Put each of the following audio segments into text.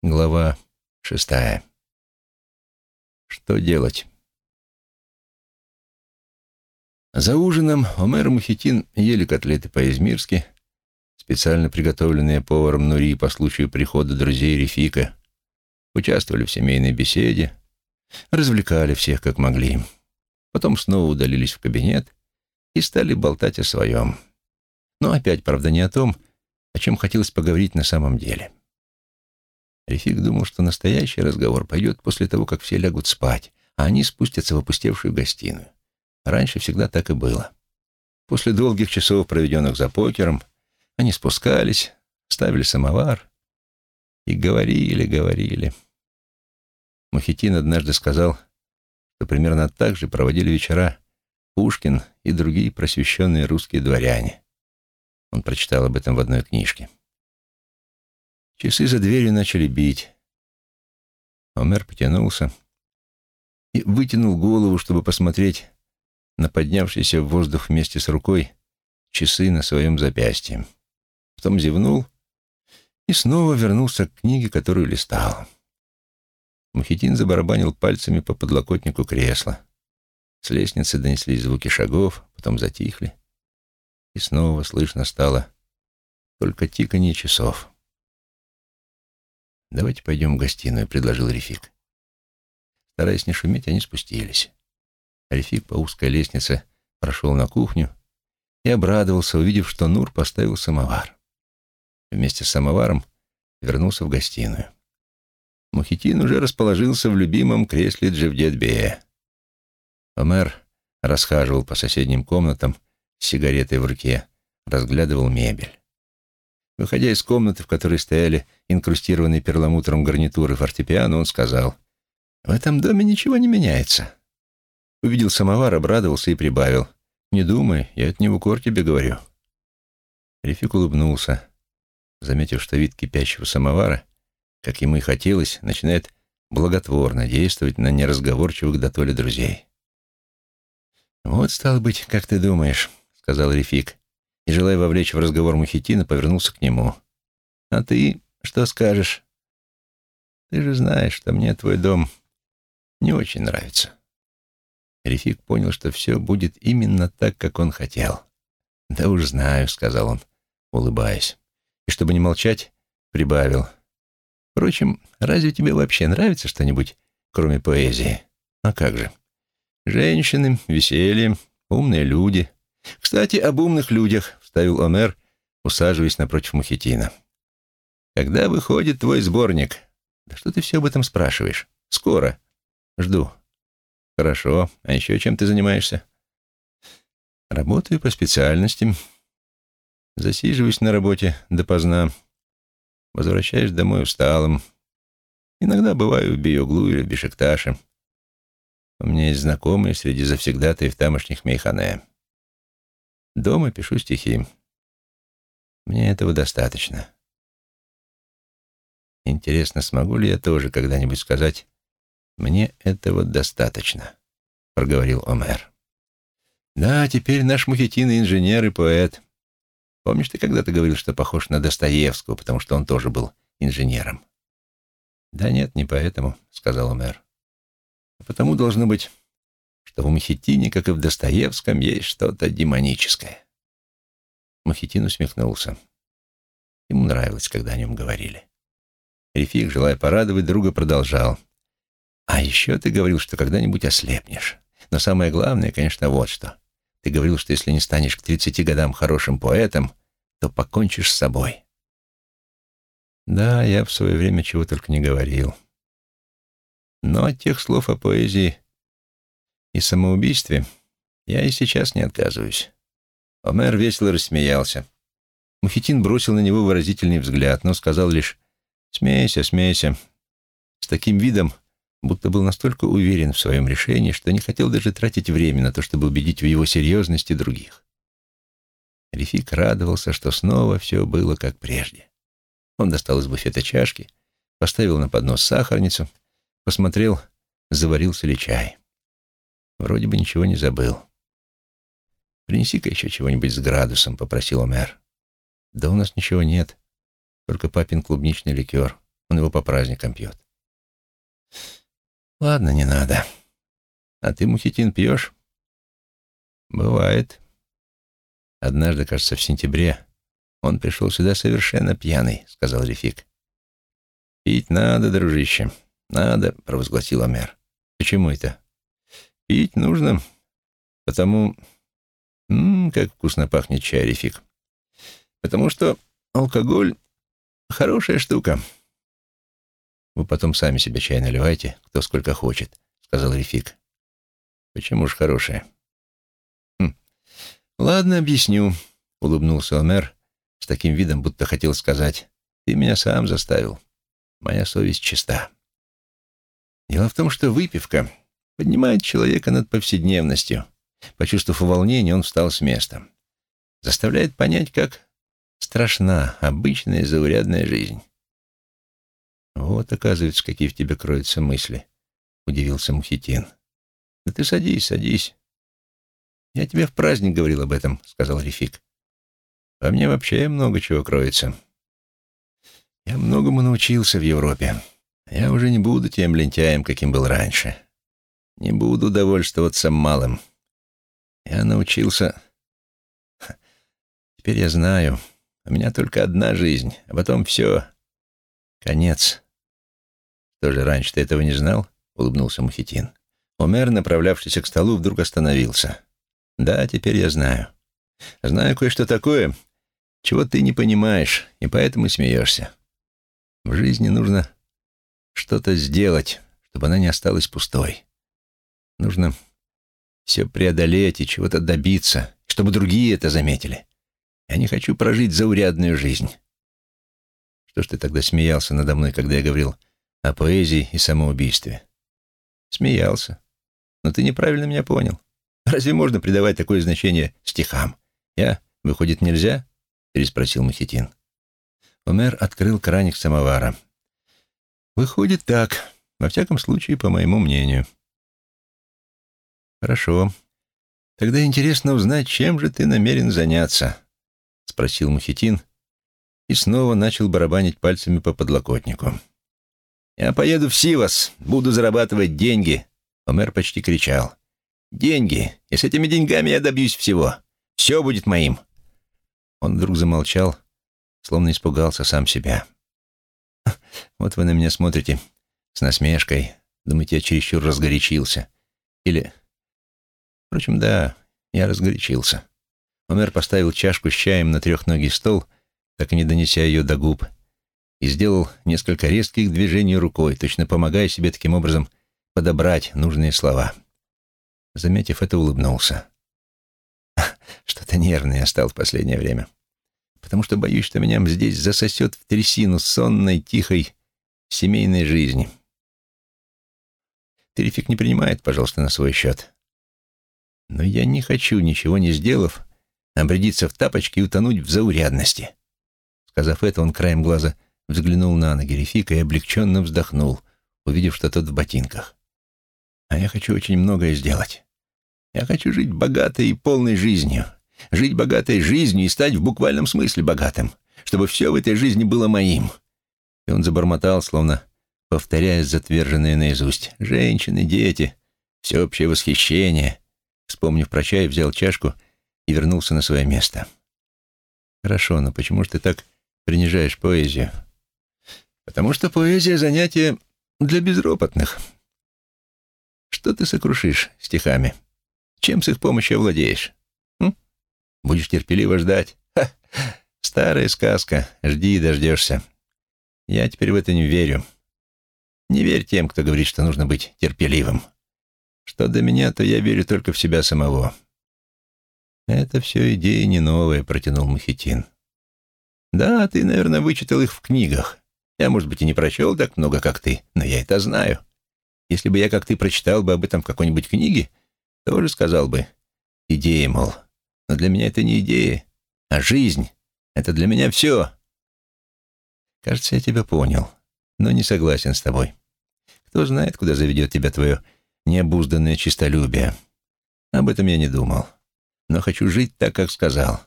Глава шестая. Что делать? За ужином Омер Мухитин ели котлеты по-измирски, специально приготовленные поваром Нури по случаю прихода друзей Рефика, участвовали в семейной беседе, развлекали всех как могли. Потом снова удалились в кабинет и стали болтать о своем. Но опять, правда, не о том, о чем хотелось поговорить на самом деле. Рефик думал, что настоящий разговор пойдет после того, как все лягут спать, а они спустятся в опустевшую гостиную. Раньше всегда так и было. После долгих часов, проведенных за покером, они спускались, ставили самовар и говорили, говорили. Мухитин однажды сказал, что примерно так же проводили вечера Пушкин и другие просвещенные русские дворяне. Он прочитал об этом в одной книжке. Часы за дверью начали бить. Омер потянулся и вытянул голову, чтобы посмотреть на поднявшийся в воздух вместе с рукой часы на своем запястье. Потом зевнул и снова вернулся к книге, которую листал. Мухитин забарабанил пальцами по подлокотнику кресла. С лестницы донеслись звуки шагов, потом затихли. И снова слышно стало только тиканье часов. «Давайте пойдем в гостиную», — предложил Рефик. Стараясь не шуметь, они спустились. Рефик по узкой лестнице прошел на кухню и обрадовался, увидев, что Нур поставил самовар. Вместе с самоваром вернулся в гостиную. Мухитин уже расположился в любимом кресле Джевдетбея. Омер расхаживал по соседним комнатам с сигаретой в руке, разглядывал мебель. Выходя из комнаты, в которой стояли инкрустированные перламутром гарнитуры фортепиано, он сказал, «В этом доме ничего не меняется». Увидел самовар, обрадовался и прибавил, «Не думай, я это не в укор тебе говорю». Рефик улыбнулся, заметив, что вид кипящего самовара, как ему и хотелось, начинает благотворно действовать на неразговорчивых до толи друзей. «Вот, стал быть, как ты думаешь», — сказал Рефик и, желая вовлечь в разговор Мухитина, повернулся к нему. «А ты что скажешь? Ты же знаешь, что мне твой дом не очень нравится». Рефик понял, что все будет именно так, как он хотел. «Да уж знаю», — сказал он, улыбаясь. И, чтобы не молчать, прибавил. «Впрочем, разве тебе вообще нравится что-нибудь, кроме поэзии? А как же? Женщины, веселье, умные люди. Кстати, об умных людях вставил Омер, усаживаясь напротив Мухитина. «Когда выходит твой сборник?» «Да что ты все об этом спрашиваешь?» «Скоро. Жду». «Хорошо. А еще чем ты занимаешься?» «Работаю по специальности. Засиживаюсь на работе допоздна. Возвращаюсь домой усталым. Иногда бываю в Биоглу или в Бешекташе. У меня есть знакомые среди завсегдатаев тамошних мейхане. Дома пишу стихи. Мне этого достаточно. Интересно, смогу ли я тоже когда-нибудь сказать «мне этого достаточно», — проговорил Омер. «Да, теперь наш Мухитин инженер и поэт. Помнишь, ты когда-то говорил, что похож на Достоевского, потому что он тоже был инженером?» «Да нет, не поэтому», — сказал Омер. «А «Потому должно быть что в Махитине, как и в Достоевском, есть что-то демоническое. Махитин усмехнулся. Ему нравилось, когда о нем говорили. Рефик, желая порадовать друга, продолжал. «А еще ты говорил, что когда-нибудь ослепнешь. Но самое главное, конечно, вот что. Ты говорил, что если не станешь к тридцати годам хорошим поэтом, то покончишь с собой». Да, я в свое время чего только не говорил. Но от тех слов о поэзии и самоубийстве я и сейчас не отказываюсь. Омер весело рассмеялся. Мухитин бросил на него выразительный взгляд, но сказал лишь «Смейся, смейся», с таким видом, будто был настолько уверен в своем решении, что не хотел даже тратить время на то, чтобы убедить в его серьезности других. Рефик радовался, что снова все было как прежде. Он достал из буфета чашки, поставил на поднос сахарницу, посмотрел, заварился ли чай. Вроде бы ничего не забыл. «Принеси-ка еще чего-нибудь с градусом», — попросил мэр. «Да у нас ничего нет, только папин клубничный ликер». Он его по праздникам пьет. Ладно, не надо. А ты мухитин пьешь? Бывает. Однажды, кажется, в сентябре, он пришел сюда совершенно пьяный, сказал Рефик. Пить надо, дружище. Надо, провозгласил Омер. Почему это? Пить нужно, потому... Ммм, как вкусно пахнет чай, Рефик. Потому что алкоголь — хорошая штука. Вы потом сами себе чай наливайте, кто сколько хочет, — сказал Рефик. Почему ж хорошая? Хм. Ладно, объясню, — улыбнулся Омер с таким видом, будто хотел сказать. Ты меня сам заставил. Моя совесть чиста. Дело в том, что выпивка поднимает человека над повседневностью. Почувствовав волнение, он встал с места. Заставляет понять, как страшна обычная заурядная жизнь. «Вот, оказывается, какие в тебе кроются мысли», — удивился Мухитин. «Да ты садись, садись». «Я тебе в праздник говорил об этом», — сказал Рефик. «Во мне вообще много чего кроется. Я многому научился в Европе. Я уже не буду тем лентяем, каким был раньше. Не буду довольствоваться малым. Я научился... Теперь я знаю, у меня только одна жизнь, а потом все. Конец. Тоже раньше ты этого не знал? Улыбнулся Мухитин. Омер, направлявшийся к столу, вдруг остановился. Да, теперь я знаю. Знаю кое-что такое, чего ты не понимаешь, и поэтому смеешься. В жизни нужно что-то сделать, чтобы она не осталась пустой. Нужно все преодолеть и чего-то добиться, чтобы другие это заметили. Я не хочу прожить заурядную жизнь. Что ж ты тогда смеялся надо мной, когда я говорил о поэзии и самоубийстве? Смеялся. Но ты неправильно меня понял. Разве можно придавать такое значение стихам? Я, выходит, нельзя? Переспросил Мухитин. Умер открыл краник самовара. Выходит так, во всяком случае, по моему мнению. Хорошо. Тогда интересно узнать, чем же ты намерен заняться, спросил Мухитин и снова начал барабанить пальцами по подлокотнику. «Я поеду в Сивас, буду зарабатывать деньги», — Омер почти кричал. «Деньги, и с этими деньгами я добьюсь всего. Все будет моим». Он вдруг замолчал, словно испугался сам себя. «Вот вы на меня смотрите с насмешкой, думаете, я чересчур разгорячился. Или... Впрочем, да, я разгорячился». Омер поставил чашку с чаем на трехногий стол, так и не донеся ее до губ, и сделал несколько резких движений рукой, точно помогая себе таким образом подобрать нужные слова. Заметив это, улыбнулся. Что-то нервный я стал в последнее время, потому что боюсь, что меня здесь засосет в трясину сонной, тихой, семейной жизни. Терифик не принимает, пожалуйста, на свой счет. Но я не хочу, ничего не сделав, обрядиться в тапочки и утонуть в заурядности. Сказав это, он краем глаза взглянул на ноги Рефика и облегченно вздохнул, увидев, что тот в ботинках. «А я хочу очень многое сделать. Я хочу жить богатой и полной жизнью. Жить богатой жизнью и стать в буквальном смысле богатым, чтобы все в этой жизни было моим». И он забормотал, словно повторяя затверженное наизусть. «Женщины, дети, всеобщее восхищение». Вспомнив про чай, взял чашку — и вернулся на свое место. «Хорошо, но почему же ты так принижаешь поэзию?» «Потому что поэзия — занятие для безропотных. Что ты сокрушишь стихами? Чем с их помощью владеешь? М? Будешь терпеливо ждать? Ха! Старая сказка. Жди и дождешься. Я теперь в это не верю. Не верь тем, кто говорит, что нужно быть терпеливым. Что до меня, то я верю только в себя самого. «Это все идеи не новые», — протянул Мухитин. «Да, ты, наверное, вычитал их в книгах. Я, может быть, и не прочел так много, как ты, но я это знаю. Если бы я, как ты, прочитал бы об этом в какой-нибудь книге, тоже сказал бы. Идеи, мол. Но для меня это не идеи, а жизнь. Это для меня все». «Кажется, я тебя понял, но не согласен с тобой. Кто знает, куда заведет тебя твое необузданное честолюбие. Об этом я не думал» но хочу жить так, как сказал.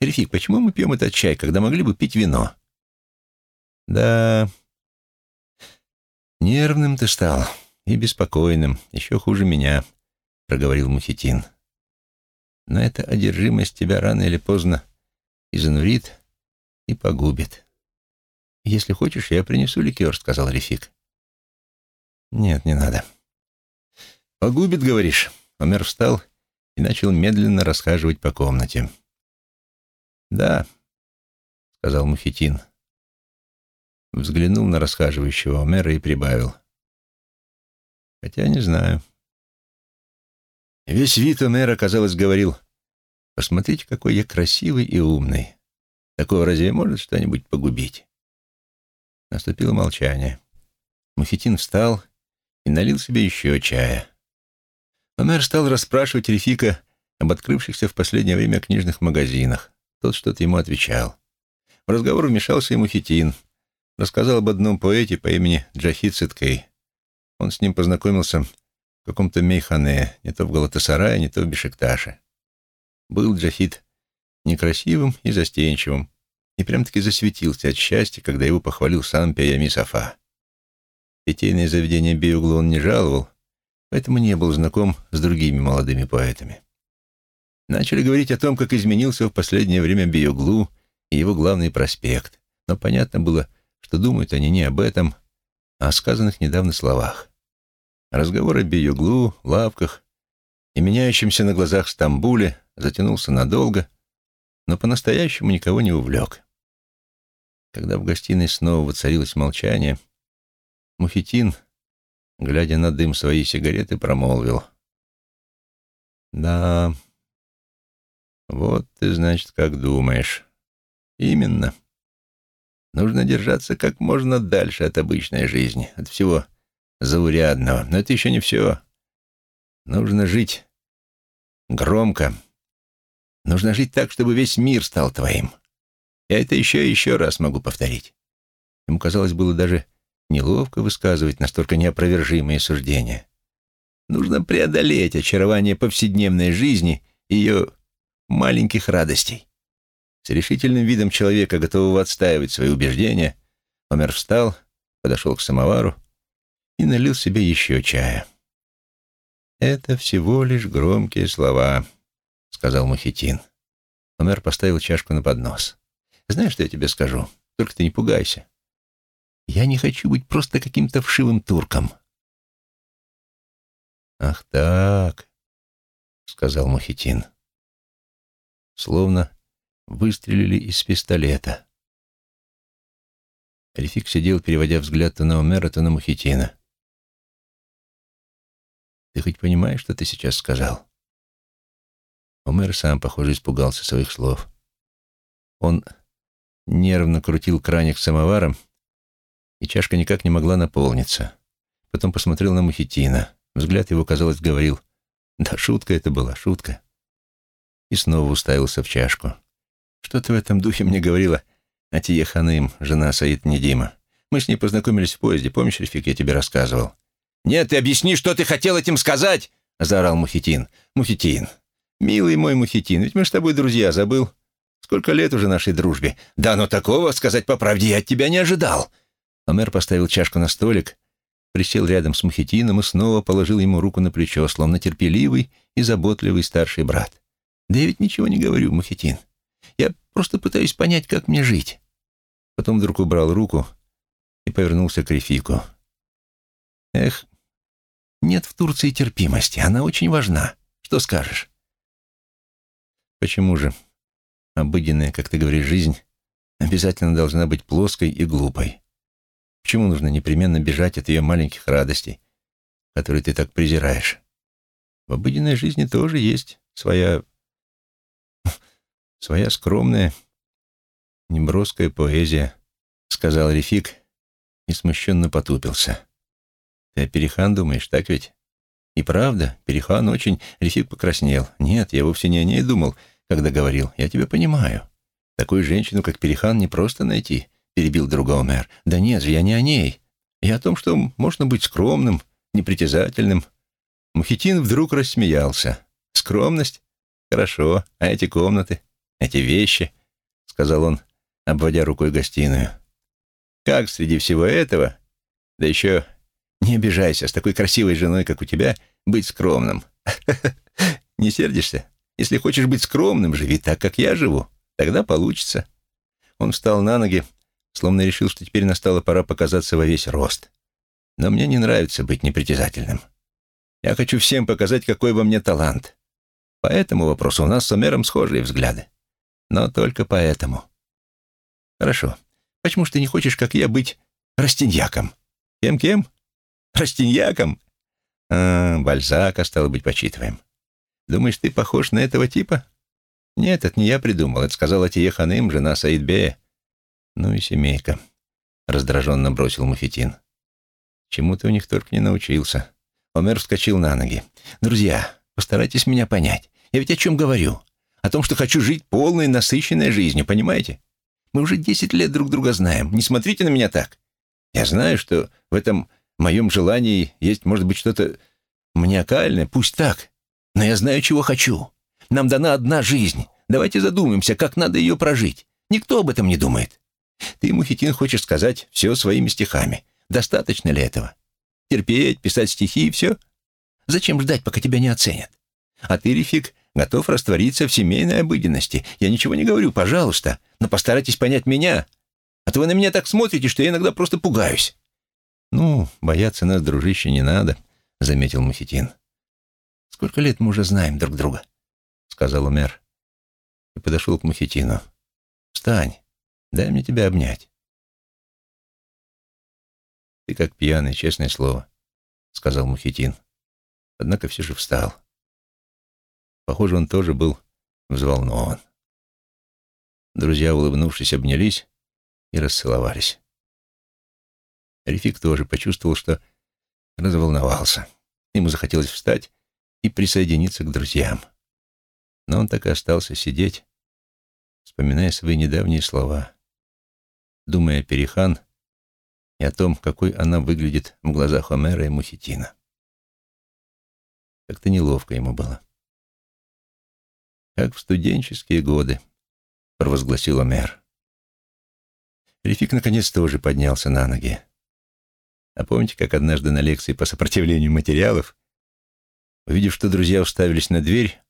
Рефик, почему мы пьем этот чай, когда могли бы пить вино? Да, Нервным ты стал и беспокойным, еще хуже меня, проговорил Мухитин. Но эта одержимость тебя рано или поздно изнурит и погубит. «Если хочешь, я принесу ликер», — сказал Рефик. «Нет, не надо». «Погубит, говоришь?» Омер встал и начал медленно расхаживать по комнате. «Да», — сказал Мухитин. Взглянул на расхаживающего Омера и прибавил. «Хотя не знаю». Весь вид Омера, казалось, говорил, «Посмотрите, какой я красивый и умный. Такого разве может что-нибудь погубить?» Наступило молчание. Мухитин встал и налил себе еще чая. Омер стал расспрашивать Рефика об открывшихся в последнее время книжных магазинах. Тот что-то ему отвечал. В разговор вмешался и Мухитин. Рассказал об одном поэте по имени Джахид Циткей. Он с ним познакомился в каком-то мейхане, не то в Галатасарае, не то в Бешикташе. Был Джахид некрасивым и застенчивым, и прям-таки засветился от счастья, когда его похвалил сам Пиями Сафа. Питейное заведение Биуглу он не жаловал, поэтому не был знаком с другими молодыми поэтами. Начали говорить о том, как изменился в последнее время Биоглу и его главный проспект, но понятно было, что думают они не об этом, а о сказанных недавно словах. Разговор о Биоглу, лавках и меняющемся на глазах Стамбуле затянулся надолго, но по-настоящему никого не увлек. Когда в гостиной снова воцарилось молчание, Мухитин, глядя на дым своей сигареты, промолвил. «Да, вот ты, значит, как думаешь. Именно. Нужно держаться как можно дальше от обычной жизни, от всего заурядного. Но это еще не все. Нужно жить громко. Нужно жить так, чтобы весь мир стал твоим. Я это еще и еще раз могу повторить. Ему казалось, было даже неловко высказывать настолько неопровержимые суждения. Нужно преодолеть очарование повседневной жизни и ее маленьких радостей. С решительным видом человека, готового отстаивать свои убеждения, Омер встал, подошел к самовару и налил себе еще чая. «Это всего лишь громкие слова», — сказал Мухитин. Омер поставил чашку на поднос. Знаешь, что я тебе скажу? Только ты не пугайся. Я не хочу быть просто каким-то вшивым турком. Ах так, сказал Мухитин. Словно выстрелили из пистолета. Рефик сидел, переводя взгляд то на Умера, то на Мухитина. «Ты хоть понимаешь, что ты сейчас сказал?» Умер сам, похоже, испугался своих слов. Он нервно крутил краник самоваром, и чашка никак не могла наполниться. Потом посмотрел на Мухитина. Взгляд его, казалось, говорил, «Да, шутка это была, шутка». И снова уставился в чашку. «Что ты в этом духе мне говорила Атия Ханым, жена Саид Недима? Мы с ней познакомились в поезде, помнишь, Рефик, я тебе рассказывал?» «Нет, ты объясни, что ты хотел этим сказать!» — заорал Мухитин. «Мухитин, милый мой Мухитин, ведь мы с тобой друзья, забыл?» Сколько лет уже нашей дружбе? Да, но такого, сказать по правде, я от тебя не ожидал. Омер поставил чашку на столик, присел рядом с Мухитином и снова положил ему руку на плечо, словно терпеливый и заботливый старший брат. Да я ведь ничего не говорю, Мухитин. Я просто пытаюсь понять, как мне жить. Потом вдруг убрал руку и повернулся к Рефику. Эх, нет в Турции терпимости, она очень важна. Что скажешь? Почему же? обыденная, как ты говоришь, жизнь обязательно должна быть плоской и глупой. Почему нужно непременно бежать от ее маленьких радостей, которые ты так презираешь? В обыденной жизни тоже есть своя... своя скромная, неброская поэзия, сказал Рефик и смущенно потупился. Ты о Перехан думаешь, так ведь? И правда, Перехан очень... Рефик покраснел. Нет, я вовсе не о ней думал, — когда говорил. Я тебя понимаю. Такую женщину, как Перехан, не просто найти, перебил друга Омер. Да нет же, я не о ней. Я о том, что можно быть скромным, непритязательным. Мухитин вдруг рассмеялся. Скромность? Хорошо. А эти комнаты? Эти вещи? Сказал он, обводя рукой гостиную. Как среди всего этого, да еще Не обижайся, с такой красивой женой, как у тебя, быть скромным. Не сердишься? Если хочешь быть скромным, живи так, как я живу. Тогда получится. Он встал на ноги, словно решил, что теперь настала пора показаться во весь рост. Но мне не нравится быть непритязательным. Я хочу всем показать, какой во мне талант. По этому вопросу у нас с Омером схожие взгляды. Но только поэтому. Хорошо. Почему ж ты не хочешь, как я, быть растиньяком? Кем-кем? Растиньяком? А, Бальзака, стало быть, почитываем. Думаешь, ты похож на этого типа? Нет, это не я придумал. Это сказала Тие Ханым, жена Саидбея. Ну и семейка. Раздраженно бросил Муфетин. Чему ты у них только не научился. Омер вскочил на ноги. «Друзья, постарайтесь меня понять. Я ведь о чем говорю? О том, что хочу жить полной, насыщенной жизнью, понимаете? Мы уже десять лет друг друга знаем. Не смотрите на меня так. Я знаю, что в этом моем желании есть, может быть, что-то маниакальное. Пусть так. Но я знаю, чего хочу. Нам дана одна жизнь. Давайте задумаемся, как надо ее прожить. Никто об этом не думает. Ты, Мухитин, хочешь сказать все своими стихами. Достаточно ли этого? Терпеть, писать стихи и все? Зачем ждать, пока тебя не оценят? А ты, Рефик, готов раствориться в семейной обыденности. Я ничего не говорю, пожалуйста, но постарайтесь понять меня. А то вы на меня так смотрите, что я иногда просто пугаюсь». «Ну, бояться нас, дружище, не надо», — заметил Мухитин. «Сколько лет мы уже знаем друг друга?» — сказал Умер. И подошел к Мухитину. «Встань, дай мне тебя обнять». «Ты как пьяный, честное слово», — сказал Мухитин. Однако все же встал. Похоже, он тоже был взволнован. Друзья, улыбнувшись, обнялись и расцеловались. Рефик тоже почувствовал, что разволновался. Ему захотелось встать и присоединиться к друзьям. Но он так и остался сидеть, вспоминая свои недавние слова, думая о Перихан и о том, какой она выглядит в глазах Омера и Мухитина. Как-то неловко ему было. «Как в студенческие годы», — провозгласил Омер. Рефик наконец тоже поднялся на ноги. А помните, как однажды на лекции по сопротивлению материалов Увидев, что друзья уставились на дверь,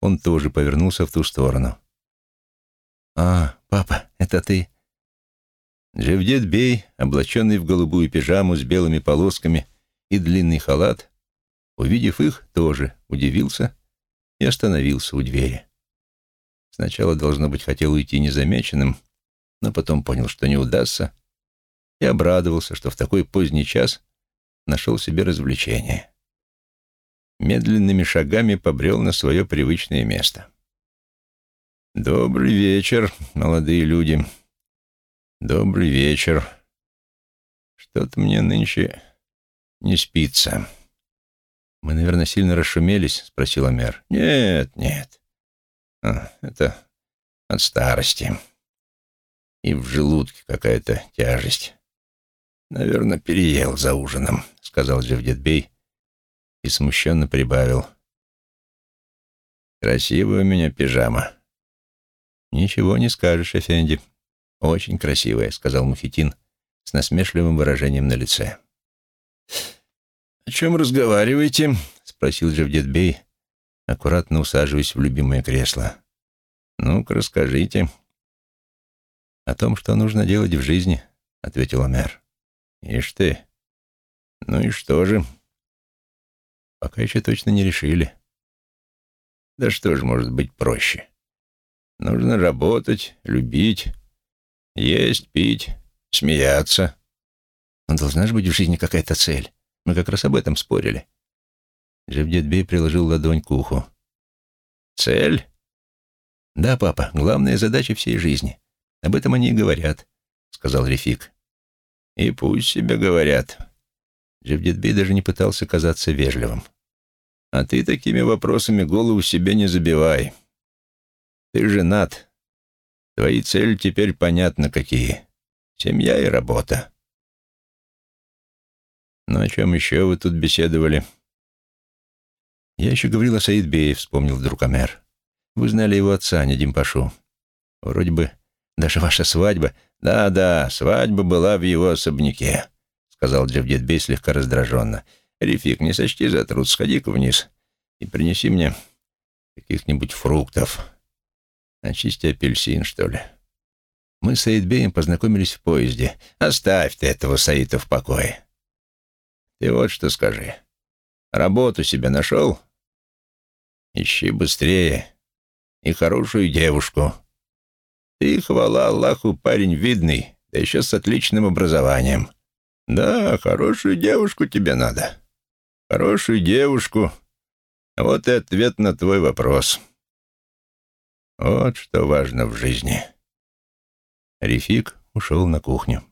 он тоже повернулся в ту сторону. «А, папа, это ты?» Джевдет Бей, облаченный в голубую пижаму с белыми полосками и длинный халат, увидев их, тоже удивился и остановился у двери. Сначала, должно быть, хотел уйти незамеченным, но потом понял, что не удастся, и обрадовался, что в такой поздний час нашел себе развлечение медленными шагами побрел на свое привычное место. «Добрый вечер, молодые люди. Добрый вечер. Что-то мне нынче не спится». «Мы, наверное, сильно расшумелись?» — спросила мэр. «Нет, нет. А, это от старости. И в желудке какая-то тяжесть. Наверное, переел за ужином», — сказал Джевдетбей, и смущенно прибавил. «Красивая у меня пижама». «Ничего не скажешь, Эфенди. Очень красивая», — сказал Мухитин с насмешливым выражением на лице. «О чем разговариваете?» — спросил Джавдетбей, аккуратно усаживаясь в любимое кресло. «Ну-ка, расскажите». «О том, что нужно делать в жизни», — ответил Омер. «Ишь ты! Ну и что же?» Пока еще точно не решили. Да что же может быть проще? Нужно работать, любить, есть, пить, смеяться. Но должна же быть в жизни какая-то цель. Мы как раз об этом спорили. Джевдетбей приложил ладонь к уху. «Цель?» «Да, папа, главная задача всей жизни. Об этом они и говорят», — сказал Рефик. «И пусть себе говорят. Джевдетбей даже не пытался казаться вежливым. «А ты такими вопросами голову себе не забивай. Ты женат. Твои цели теперь понятно какие. Семья и работа». «Ну, о чем еще вы тут беседовали?» «Я еще говорил о Саидбее», — вспомнил вдруг Амер. «Вы знали его отца, не Димпашу. Вроде бы даже ваша свадьба...» «Да-да, свадьба была в его особняке», сказал Джавдетбей слегка раздраженно. «Рефик, не сочти за труд, сходи-ка вниз и принеси мне каких-нибудь фруктов. Очисти апельсин, что ли». Мы с Саидбеем познакомились в поезде. Оставь ты этого Саита в покое. Ты вот что скажи. Работу себе нашел? Ищи быстрее. И хорошую девушку. Ты, хвала Аллаху, парень видный, да еще с отличным образованием. Да, хорошую девушку тебе надо. Хорошую девушку. Вот и ответ на твой вопрос. Вот что важно в жизни. Рефик ушел на кухню.